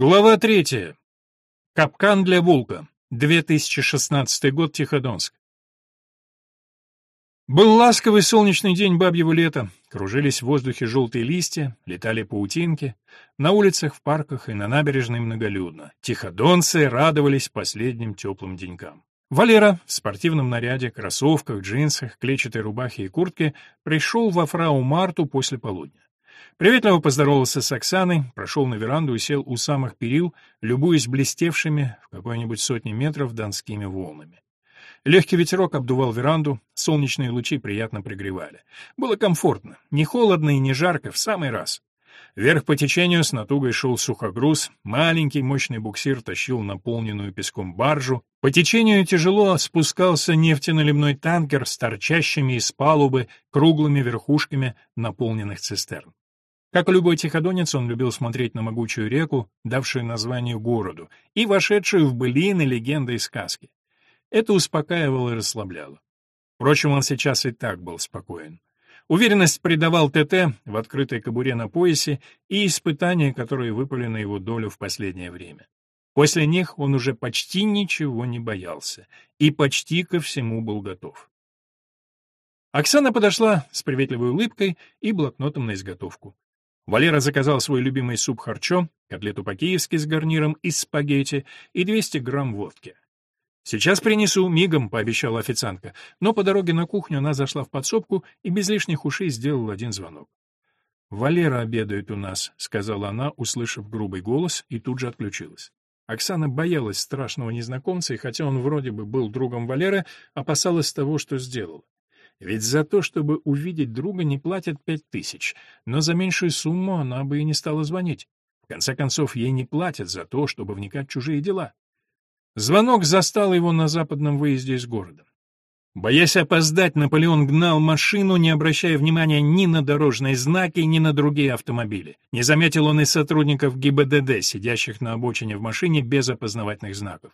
Глава третья. Капкан для волка. 2016 год, Тиходонск. Был ласковый солнечный день бабьего лета. Кружились в воздухе желтые листья, летали паутинки. На улицах, в парках и на набережной многолюдно. Тиходонцы радовались последним теплым денькам. Валера в спортивном наряде, кроссовках, джинсах, клетчатой рубахе и куртке пришел во фрау Марту после полудня. Приветливо поздоровался с Оксаной, прошел на веранду и сел у самых перил, любуясь блестевшими в какой-нибудь сотни метров донскими волнами. Легкий ветерок обдувал веранду, солнечные лучи приятно пригревали. Было комфортно, не холодно и не жарко, в самый раз. Вверх по течению с натугой шел сухогруз, маленький мощный буксир тащил наполненную песком баржу, по течению тяжело спускался нефтеналивной танкер с торчащими из палубы круглыми верхушками наполненных цистерн. Как и любой тиходонец, он любил смотреть на могучую реку, давшую название городу, и вошедшую в былины, легенды и сказки. Это успокаивало и расслабляло. Впрочем, он сейчас и так был спокоен. Уверенность придавал ТТ в открытой кобуре на поясе и испытания, которые выпали на его долю в последнее время. После них он уже почти ничего не боялся и почти ко всему был готов. Оксана подошла с приветливой улыбкой и блокнотом на изготовку. Валера заказал свой любимый суп харчо, котлету по-киевски с гарниром из спагетти и 200 грамм водки. «Сейчас принесу, мигом», — пообещала официантка, но по дороге на кухню она зашла в подсобку и без лишних ушей сделала один звонок. «Валера обедает у нас», — сказала она, услышав грубый голос, и тут же отключилась. Оксана боялась страшного незнакомца, и хотя он вроде бы был другом Валеры, опасалась того, что сделала. Ведь за то, чтобы увидеть друга, не платят пять тысяч, но за меньшую сумму она бы и не стала звонить. В конце концов, ей не платят за то, чтобы вникать в чужие дела. Звонок застал его на западном выезде из города. Боясь опоздать, Наполеон гнал машину, не обращая внимания ни на дорожные знаки, ни на другие автомобили. Не заметил он и сотрудников ГИБДД, сидящих на обочине в машине без опознавательных знаков.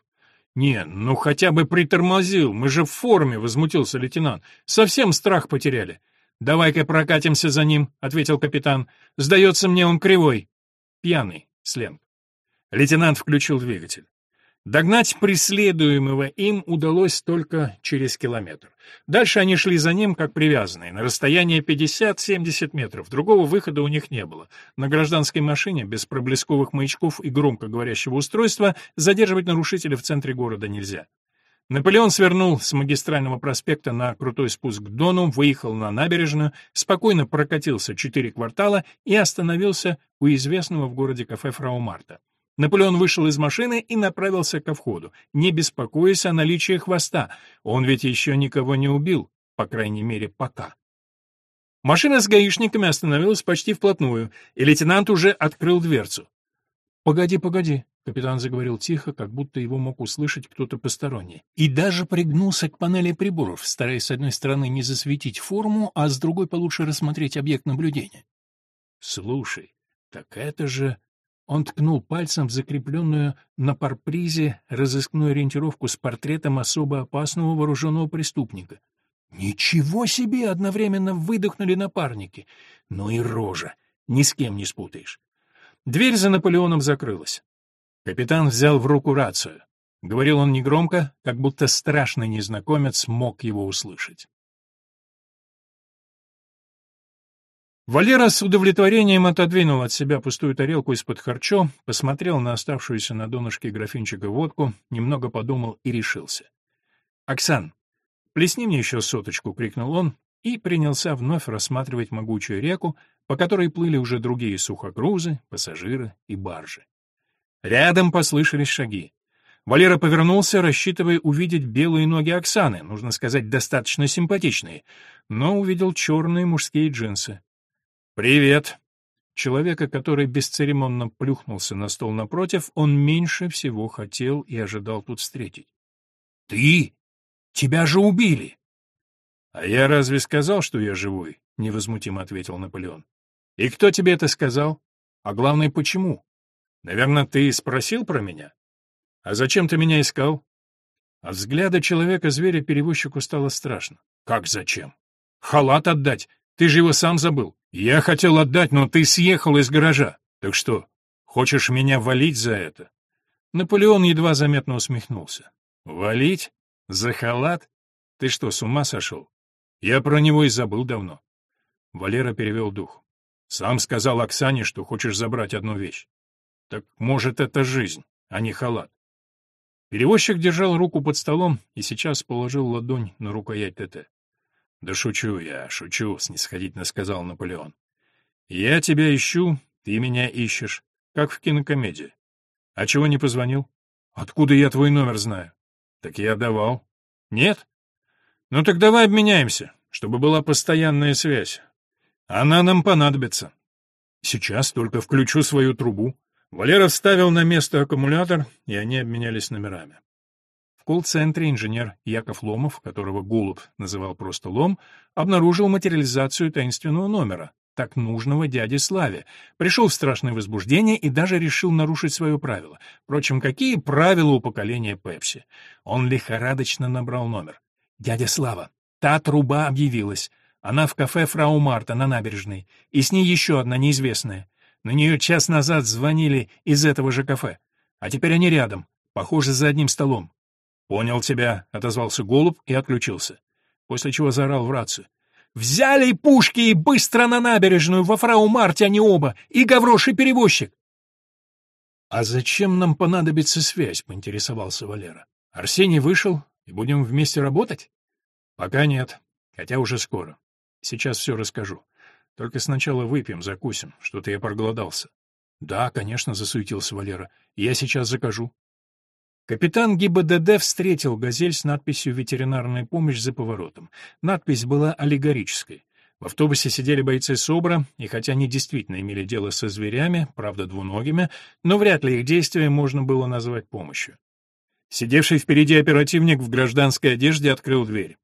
«Не, ну хотя бы притормозил, мы же в форме», — возмутился лейтенант. «Совсем страх потеряли». «Давай-ка прокатимся за ним», — ответил капитан. «Сдается мне он кривой». «Пьяный», — сленг. Лейтенант включил двигатель. Догнать преследуемого им удалось только через километр. Дальше они шли за ним, как привязанные, на расстояние 50-70 метров. Другого выхода у них не было. На гражданской машине, без проблесковых маячков и громко говорящего устройства, задерживать нарушителя в центре города нельзя. Наполеон свернул с магистрального проспекта на крутой спуск к Дону, выехал на набережную, спокойно прокатился четыре квартала и остановился у известного в городе кафе «Фрау Марта». Наполеон вышел из машины и направился ко входу, не беспокоясь о наличии хвоста. Он ведь еще никого не убил, по крайней мере, пока. Машина с гаишниками остановилась почти вплотную, и лейтенант уже открыл дверцу. «Погоди, погоди», — капитан заговорил тихо, как будто его мог услышать кто-то посторонний, и даже пригнулся к панели приборов, стараясь с одной стороны не засветить форму, а с другой получше рассмотреть объект наблюдения. «Слушай, так это же он ткнул пальцем в закрепленную на парпризе разыскную ориентировку с портретом особо опасного вооруженного преступника. «Ничего себе!» — одновременно выдохнули напарники. «Ну и рожа! Ни с кем не спутаешь!» Дверь за Наполеоном закрылась. Капитан взял в руку рацию. Говорил он негромко, как будто страшный незнакомец мог его услышать. Валера с удовлетворением отодвинул от себя пустую тарелку из-под харчо, посмотрел на оставшуюся на донышке графинчика водку, немного подумал и решился. «Оксан, плесни мне еще соточку!» — крикнул он и принялся вновь рассматривать могучую реку, по которой плыли уже другие сухогрузы, пассажиры и баржи. Рядом послышались шаги. Валера повернулся, рассчитывая увидеть белые ноги Оксаны, нужно сказать, достаточно симпатичные, но увидел черные мужские джинсы. «Привет!» Человека, который бесцеремонно плюхнулся на стол напротив, он меньше всего хотел и ожидал тут встретить. «Ты? Тебя же убили!» «А я разве сказал, что я живой?» — невозмутимо ответил Наполеон. «И кто тебе это сказал? А главное, почему? Наверное, ты спросил про меня? А зачем ты меня искал?» От взгляда человека-зверя перевозчику стало страшно. «Как зачем? Халат отдать? Ты же его сам забыл. Я хотел отдать, но ты съехал из гаража. Так что, Хочешь меня валить за это?» Наполеон едва заметно усмехнулся. «Валить? За халат? Ты что, с ума сошел? Я про него и забыл давно». Валера перевел дух. «Сам сказал Оксане, что хочешь забрать одну вещь. Так, может, это жизнь, а не халат?» Перевозчик держал руку под столом и сейчас положил ладонь на рукоять ТТ. «Да шучу я, шучу», — снисходительно сказал Наполеон. «Я тебя ищу, ты меня ищешь, как в кинокомедии. А чего не позвонил? Откуда я твой номер знаю? Так я давал. Нет? Ну так давай обменяемся, чтобы была постоянная связь. Она нам понадобится. Сейчас только включу свою трубу. Валера вставил на место аккумулятор, и они обменялись номерами. В колл-центре инженер Яков Ломов, которого Голуб называл просто Лом, обнаружил материализацию таинственного номера, так нужного дяде Славе, пришел в страшное возбуждение и даже решил нарушить свое правило. Впрочем, какие правила у поколения Пепси? Он лихорадочно набрал номер. «Дядя Слава, та труба объявилась. Она в кафе «Фрау Марта» на набережной, и с ней еще одна неизвестная. На нее час назад звонили из этого же кафе. А теперь они рядом, похоже, за одним столом. «Понял тебя», — отозвался Голуб и отключился. После чего заорал в рацию. «Взяли пушки и быстро на набережную, во фрау Марте они оба, и Гаврош, и перевозчик!» «А зачем нам понадобится связь?» — поинтересовался Валера. «Арсений вышел, и будем вместе работать?» «Пока нет, хотя уже скоро. Сейчас все расскажу. Только сначала выпьем, закусим, что-то я проголодался». «Да, конечно», — засуетился Валера. «Я сейчас закажу». Капитан ГИБДД встретил «Газель» с надписью «Ветеринарная помощь» за поворотом. Надпись была аллегорической. В автобусе сидели бойцы СОБРа, и хотя они действительно имели дело со зверями, правда двуногими, но вряд ли их действия можно было назвать помощью. Сидевший впереди оперативник в гражданской одежде открыл дверь.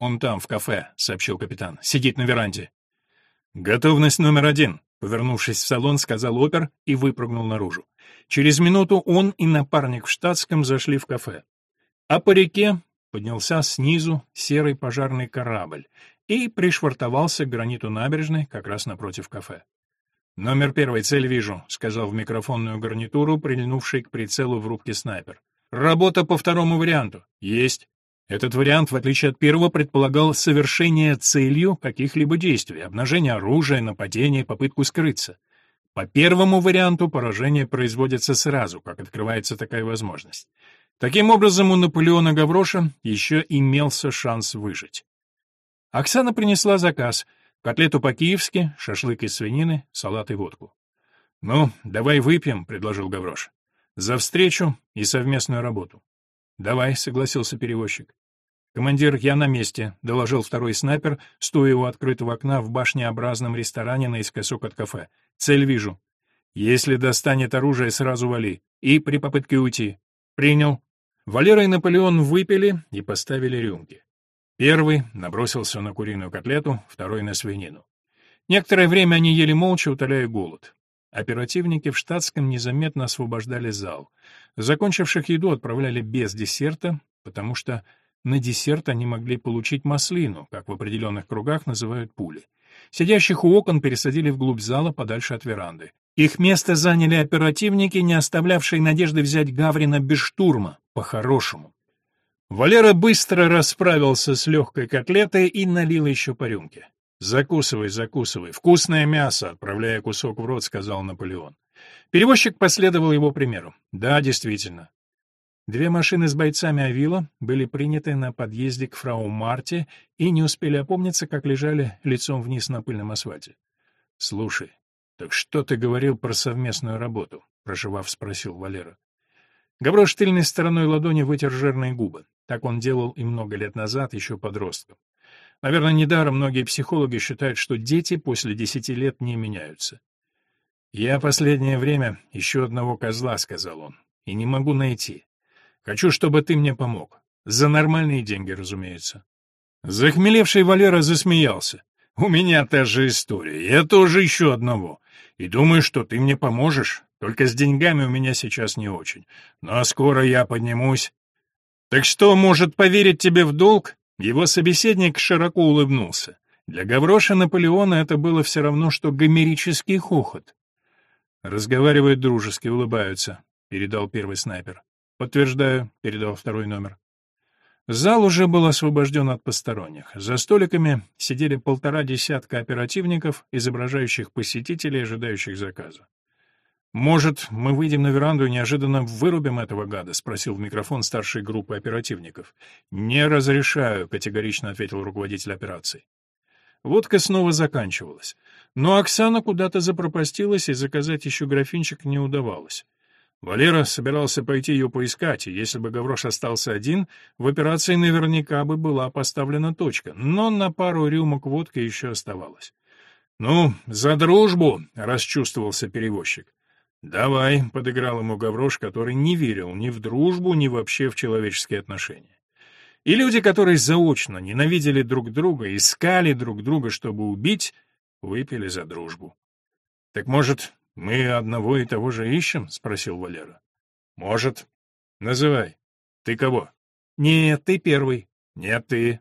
«Он там, в кафе», — сообщил капитан. «Сидит на веранде». «Готовность номер один», — повернувшись в салон, сказал опер и выпрыгнул наружу. Через минуту он и напарник в штатском зашли в кафе. А по реке поднялся снизу серый пожарный корабль и пришвартовался к граниту набережной как раз напротив кафе. «Номер первый, цель вижу», — сказал в микрофонную гарнитуру, прильнувший к прицелу в рубке снайпер. «Работа по второму варианту». «Есть». Этот вариант, в отличие от первого, предполагал совершение целью каких-либо действий, обнажение оружия, нападение, попытку скрыться. По первому варианту поражение производится сразу, как открывается такая возможность. Таким образом, у Наполеона Гавроша еще имелся шанс выжить. Оксана принесла заказ — котлету по-киевски, шашлык из свинины, салат и водку. «Ну, давай выпьем», — предложил Гаврош. «За встречу и совместную работу». «Давай», — согласился перевозчик. «Командир, я на месте», — доложил второй снайпер, стоя у открытого окна в башнеобразном ресторане наискосок от кафе. Цель вижу. Если достанет оружие, сразу вали. И при попытке уйти. Принял. Валера и Наполеон выпили и поставили рюмки. Первый набросился на куриную котлету, второй — на свинину. Некоторое время они ели молча, утоляя голод. Оперативники в штатском незаметно освобождали зал. Закончивших еду отправляли без десерта, потому что на десерт они могли получить маслину, как в определенных кругах называют пули. Сидящих у окон пересадили вглубь зала, подальше от веранды. Их место заняли оперативники, не оставлявшие надежды взять Гаврина без штурма, по-хорошему. Валера быстро расправился с легкой котлетой и налил еще по рюмке. «Закусывай, закусывай. Вкусное мясо», — отправляя кусок в рот, сказал Наполеон. Перевозчик последовал его примеру. «Да, действительно. Две машины с бойцами Авила были приняты на подъезде к фрау Марте и не успели опомниться, как лежали лицом вниз на пыльном асфальте. — Слушай, так что ты говорил про совместную работу? — проживав, спросил Валера. Гаврош тыльной стороной ладони вытер жирные губы. Так он делал и много лет назад, еще подростком. Наверное, недаром многие психологи считают, что дети после десяти лет не меняются. «Я последнее время еще одного козла», — сказал он, — «и не могу найти. Хочу, чтобы ты мне помог. За нормальные деньги, разумеется. Захмелевший Валера засмеялся. У меня та же история. Я тоже ищу одного. И думаю, что ты мне поможешь. Только с деньгами у меня сейчас не очень. Но скоро я поднимусь. Так что, может поверить тебе в долг? Его собеседник широко улыбнулся. Для Гавроша Наполеона это было все равно, что гомерический хохот. Разговаривают дружески, улыбаются, передал первый снайпер. Подтверждаю, передал второй номер. Зал уже был освобожден от посторонних. За столиками сидели полтора десятка оперативников, изображающих посетителей, ожидающих заказа. «Может, мы выйдем на веранду и неожиданно вырубим этого гада?» — спросил в микрофон старшей группы оперативников. «Не разрешаю», — категорично ответил руководитель операции. Водка снова заканчивалась. Но Оксана куда-то запропастилась, и заказать еще графинчик не удавалось. Валера собирался пойти ее поискать, и если бы Гаврош остался один, в операции наверняка бы была поставлена точка, но на пару рюмок водки еще оставалось. «Ну, за дружбу!» — расчувствовался перевозчик. «Давай», — подыграл ему Гаврош, который не верил ни в дружбу, ни вообще в человеческие отношения. И люди, которые заочно ненавидели друг друга, искали друг друга, чтобы убить, выпили за дружбу. «Так, может, мы одного и того же ищем?» — спросил Валера. «Может. Называй. Ты кого?» «Нет, ты первый». «Нет, ты».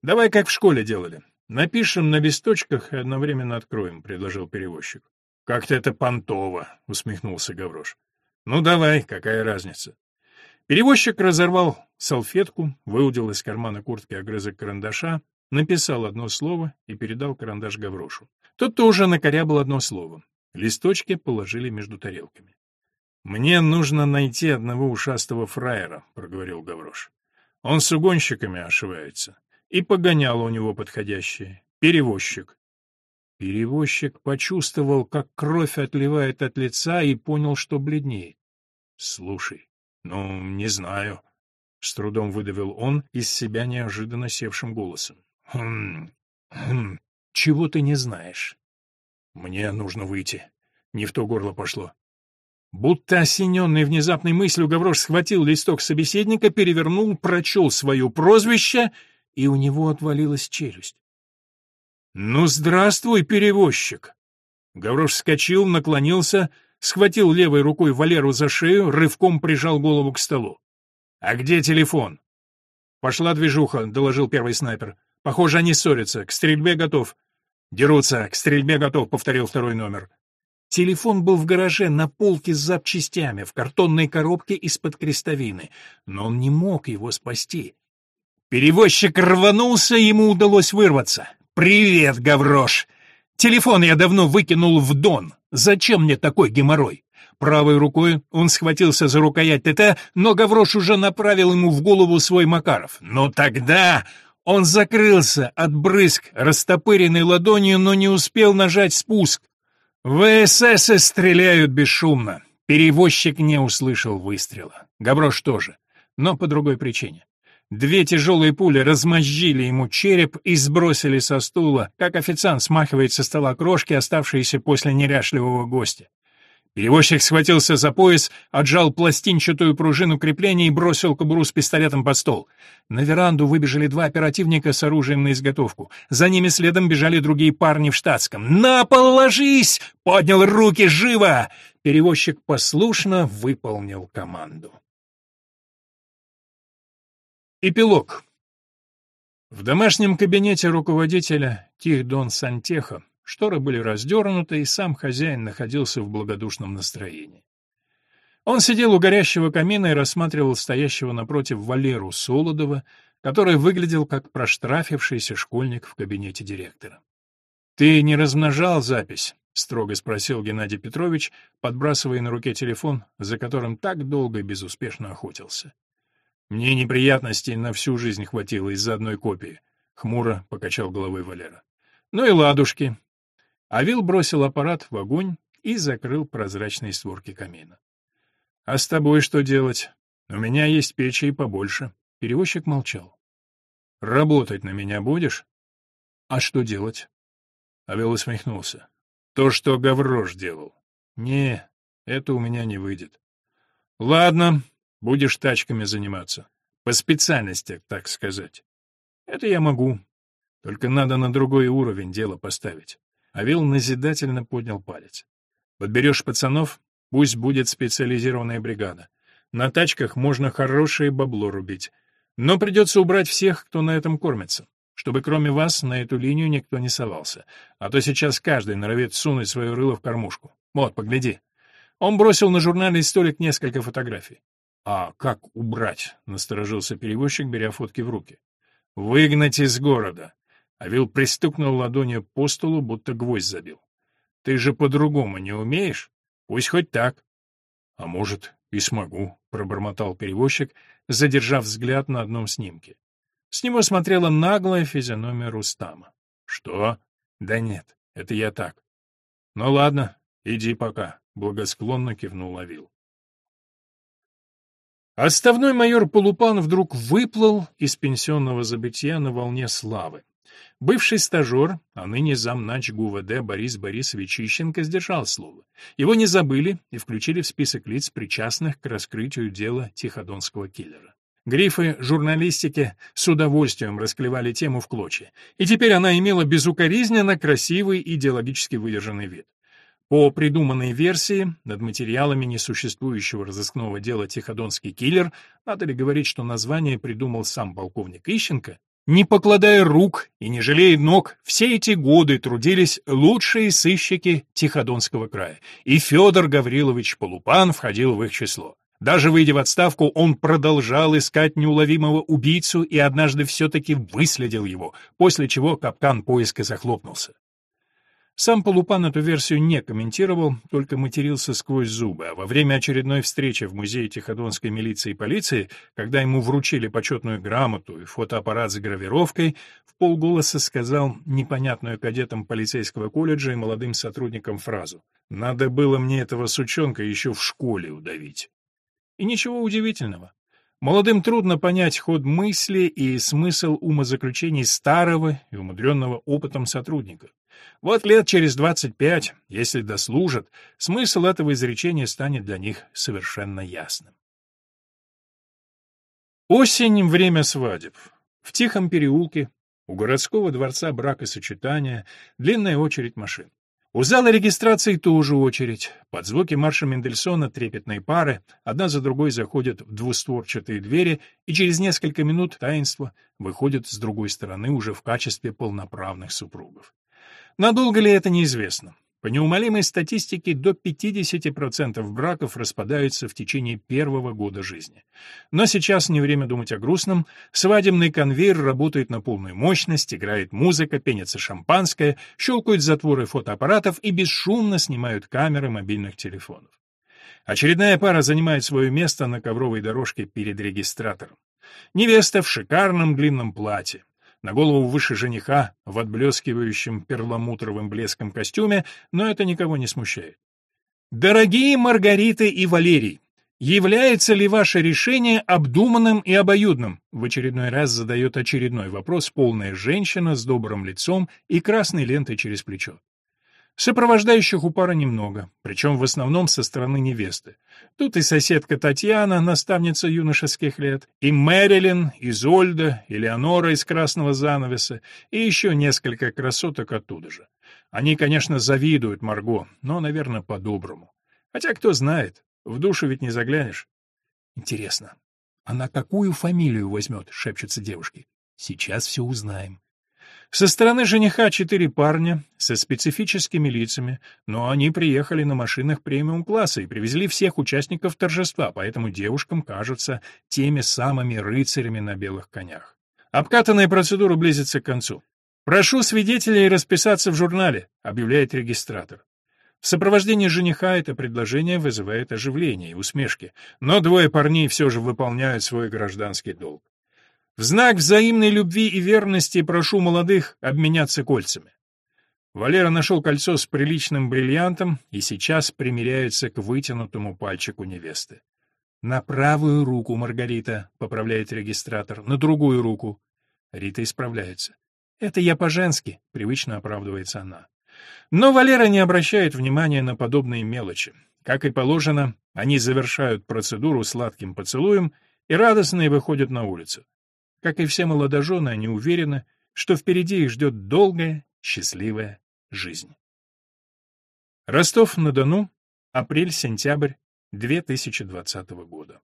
«Давай, как в школе делали. Напишем на листочках и одновременно откроем», — предложил перевозчик. «Как-то это понтово», — усмехнулся Гаврош. «Ну давай, какая разница?» Перевозчик разорвал салфетку, выудил из кармана куртки огрызок карандаша, написал одно слово и передал карандаш Гаврошу. Тот тоже накорябал одно слово. Листочки положили между тарелками. «Мне нужно найти одного ушастого фраера», — проговорил Гаврош. «Он с угонщиками ошивается. И погоняло у него подходящее. Перевозчик. Перевозчик почувствовал, как кровь отливает от лица, и понял, что бледнеет. «Слушай, ну, не знаю», — с трудом выдавил он из себя неожиданно севшим голосом. «Хм, хм, чего ты не знаешь?» «Мне нужно выйти. Не в то горло пошло». Будто осененный внезапной мыслью, Гаврош схватил листок собеседника, перевернул, прочел свое прозвище, и у него отвалилась челюсть. «Ну, здравствуй, перевозчик!» Гаврош вскочил, наклонился, схватил левой рукой Валеру за шею, рывком прижал голову к столу. «А где телефон?» «Пошла движуха», — доложил первый снайпер. «Похоже, они ссорятся. К стрельбе готов». «Дерутся. К стрельбе готов», — повторил второй номер. Телефон был в гараже на полке с запчастями, в картонной коробке из-под крестовины, но он не мог его спасти. Перевозчик рванулся, ему удалось вырваться. «Привет, Гаврош! Телефон я давно выкинул в дон. Зачем мне такой геморрой?» Правой рукой он схватился за рукоять ТТ, но Гаврош уже направил ему в голову свой Макаров. «Ну тогда...» Он закрылся от брызг, растопыренной ладонью, но не успел нажать спуск. ВСС стреляют бесшумно. Перевозчик не услышал выстрела. Гаврош тоже, но по другой причине. Две тяжелые пули размозжили ему череп и сбросили со стула, как официант смахивает со стола крошки, оставшиеся после неряшливого гостя. Перевозчик схватился за пояс, отжал пластинчатую пружину крепления и бросил кобуру с пистолетом под стол. На веранду выбежали два оперативника с оружием на изготовку. За ними следом бежали другие парни в штатском. «На пол ложись!» — поднял руки живо! Перевозчик послушно выполнил команду. Эпилог. В домашнем кабинете руководителя Тихдон Сантеха шторы были раздернуты, и сам хозяин находился в благодушном настроении. Он сидел у горящего камина и рассматривал стоящего напротив Валеру Солодова, который выглядел как проштрафившийся школьник в кабинете директора. «Ты не размножал запись?» — строго спросил Геннадий Петрович, подбрасывая на руке телефон, за которым так долго и безуспешно охотился. Мне неприятностей на всю жизнь хватило из-за одной копии, хмуро покачал головой Валера. Ну и ладушки. Авил бросил аппарат в огонь и закрыл прозрачные створки камина. А с тобой что делать? У меня есть печи и побольше. Перевозчик молчал. Работать на меня будешь? А что делать? Авел усмехнулся. То, что Гаврош делал. Не, это у меня не выйдет. Ладно, Будешь тачками заниматься. По специальности, так сказать. Это я могу. Только надо на другой уровень дело поставить. Авил назидательно поднял палец. Подберешь пацанов, пусть будет специализированная бригада. На тачках можно хорошее бабло рубить. Но придется убрать всех, кто на этом кормится, чтобы кроме вас на эту линию никто не совался. А то сейчас каждый норовит сунуть свое рыло в кормушку. Вот, погляди. Он бросил на журнальный столик несколько фотографий. «А как убрать?» — насторожился перевозчик, беря фотки в руки. «Выгнать из города!» Авил пристукнул ладонью по столу, будто гвоздь забил. «Ты же по-другому не умеешь? Пусть хоть так». «А может, и смогу», — пробормотал перевозчик, задержав взгляд на одном снимке. С него смотрела наглая физиономия Рустама. «Что? Да нет, это я так». «Ну ладно, иди пока», — благосклонно кивнул Авил. Отставной майор Полупан вдруг выплыл из пенсионного забытия на волне славы. Бывший стажер, а ныне замнач ГУВД Борис Борисович Ищенко сдержал слово. Его не забыли и включили в список лиц, причастных к раскрытию дела Тиходонского киллера. Грифы журналистики с удовольствием расклевали тему в клочья, и теперь она имела безукоризненно красивый идеологически выдержанный вид. По придуманной версии, над материалами несуществующего разыскного дела «Тиходонский киллер» надо ли говорить, что название придумал сам полковник Ищенко, не покладая рук и не жалея ног, все эти годы трудились лучшие сыщики Тиходонского края, и Федор Гаврилович Полупан входил в их число. Даже выйдя в отставку, он продолжал искать неуловимого убийцу и однажды все-таки выследил его, после чего капкан поиска захлопнулся. Сам Полупан эту версию не комментировал, только матерился сквозь зубы, а во время очередной встречи в Музее Тиходонской милиции и полиции, когда ему вручили почетную грамоту и фотоаппарат с гравировкой, в полголоса сказал непонятную кадетам полицейского колледжа и молодым сотрудникам фразу «Надо было мне этого сучонка еще в школе удавить». И ничего удивительного. Молодым трудно понять ход мысли и смысл умозаключений старого и умудренного опытом сотрудника. Вот лет через двадцать пять, если дослужат, смысл этого изречения станет для них совершенно ясным. Осень — время свадеб. В тихом переулке, у городского дворца бракосочетания, длинная очередь машин. У зала регистрации тоже очередь. Под звуки марша Мендельсона трепетные пары, одна за другой заходят в двустворчатые двери, и через несколько минут таинства выходят с другой стороны уже в качестве полноправных супругов. Надолго ли это неизвестно. По неумолимой статистике, до 50% браков распадаются в течение первого года жизни. Но сейчас не время думать о грустном. Свадебный конвейер работает на полную мощность, играет музыка, пенится шампанское, щелкают затворы фотоаппаратов и бесшумно снимают камеры мобильных телефонов. Очередная пара занимает свое место на ковровой дорожке перед регистратором. Невеста в шикарном длинном платье на голову выше жениха в отблескивающем перламутровым блеском костюме, но это никого не смущает. Дорогие Маргарита и Валерий, является ли ваше решение обдуманным и обоюдным? В очередной раз задает очередной вопрос полная женщина с добрым лицом и красной лентой через плечо. Сопровождающих у пары немного, причем в основном со стороны невесты. Тут и соседка Татьяна, наставница юношеских лет, и Мэрилин, Изольда, Элеонора из «Красного занавеса», и еще несколько красоток оттуда же. Они, конечно, завидуют Марго, но, наверное, по-доброму. Хотя, кто знает, в душу ведь не заглянешь. Интересно, она какую фамилию возьмет, шепчутся девушки. Сейчас все узнаем. Со стороны жениха четыре парня со специфическими лицами, но они приехали на машинах премиум-класса и привезли всех участников торжества, поэтому девушкам кажутся теми самыми рыцарями на белых конях. Обкатанная процедура близится к концу. «Прошу свидетелей расписаться в журнале», — объявляет регистратор. В сопровождении жениха это предложение вызывает оживление и усмешки, но двое парней все же выполняют свой гражданский долг. В знак взаимной любви и верности прошу молодых обменяться кольцами. Валера нашел кольцо с приличным бриллиантом и сейчас примеряется к вытянутому пальчику невесты. «На правую руку, Маргарита», — поправляет регистратор, — «на другую руку». Рита исправляется. «Это я по-женски», — привычно оправдывается она. Но Валера не обращает внимания на подобные мелочи. Как и положено, они завершают процедуру сладким поцелуем и радостные выходят на улицу. Как и все молодожены, они уверены, что впереди их ждет долгая, счастливая жизнь. Ростов-на-Дону, апрель-сентябрь 2020 года.